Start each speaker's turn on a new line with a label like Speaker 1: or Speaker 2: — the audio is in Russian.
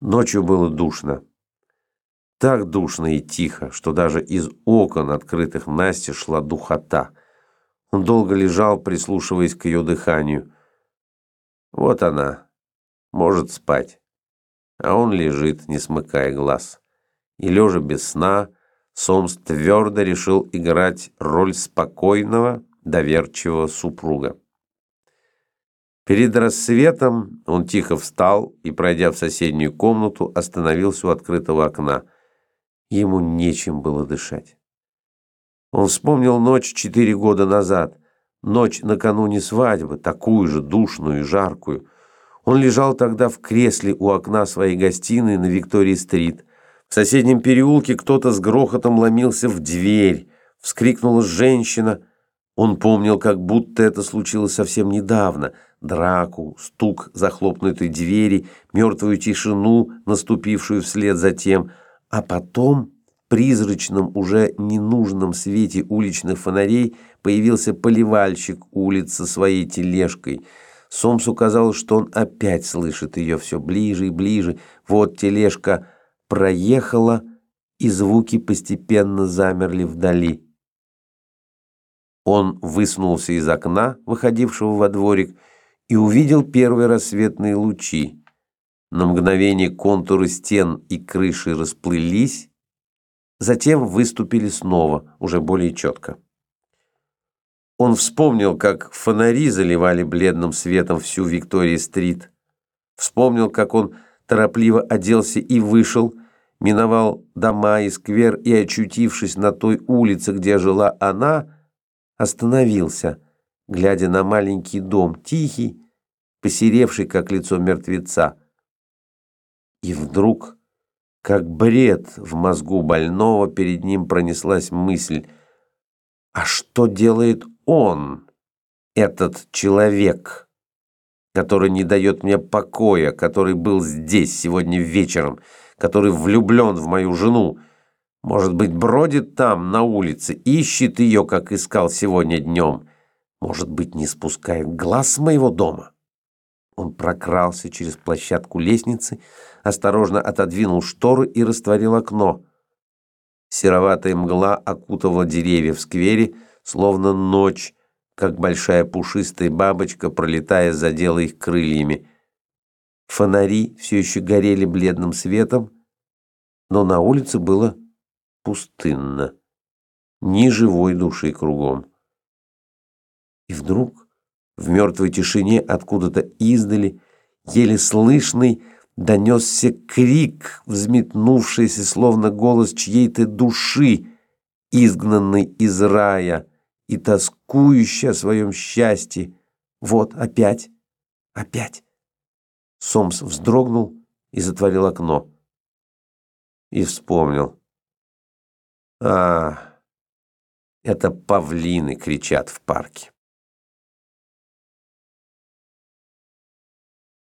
Speaker 1: Ночью было душно. Так душно и тихо, что даже из окон, открытых Насте, шла духота. Он долго лежал, прислушиваясь к ее дыханию. Вот она, может спать. А он лежит, не смыкая глаз. И лежа без сна, Сомс твердо решил играть роль спокойного, доверчивого супруга. Перед рассветом он тихо встал и, пройдя в соседнюю комнату, остановился у открытого окна. Ему нечем было дышать. Он вспомнил ночь четыре года назад, ночь накануне свадьбы, такую же душную и жаркую. Он лежал тогда в кресле у окна своей гостиной на Виктории-стрит. В соседнем переулке кто-то с грохотом ломился в дверь. Вскрикнула женщина. Он помнил, как будто это случилось совсем недавно – драку, стук захлопнутой двери, мертвую тишину, наступившую вслед за тем, а потом в призрачном, уже ненужном свете уличных фонарей появился поливальщик улиц со своей тележкой. Сомсу казалось, что он опять слышит ее все ближе и ближе. Вот тележка проехала, и звуки постепенно замерли вдали. Он высунулся из окна, выходившего во дворик, и увидел первые рассветные лучи. На мгновение контуры стен и крыши расплылись, затем выступили снова, уже более четко. Он вспомнил, как фонари заливали бледным светом всю Виктория-стрит. Вспомнил, как он торопливо оделся и вышел, миновал дома и сквер и, очутившись на той улице, где жила она, остановился – глядя на маленький дом, тихий, посеревший, как лицо мертвеца. И вдруг, как бред в мозгу больного, перед ним пронеслась мысль, а что делает он, этот человек, который не дает мне покоя, который был здесь сегодня вечером, который влюблен в мою жену, может быть, бродит там, на улице, ищет ее, как искал сегодня днем, может быть, не спускает глаз с моего дома? Он прокрался через площадку лестницы, осторожно отодвинул шторы и растворил окно. Сероватая мгла окутывала деревья в сквере, словно ночь, как большая пушистая бабочка, пролетая, задела их крыльями. Фонари все еще горели бледным светом, но на улице было пустынно, ни живой души кругом. И вдруг в мертвой тишине откуда-то издали, еле слышный, донесся крик, взметнувшийся, словно голос чьей-то души, изгнанной из рая и тоскующей о своем счастье. Вот опять, опять. Сомс вздрогнул и затворил окно. И вспомнил. А, это павлины кричат в парке.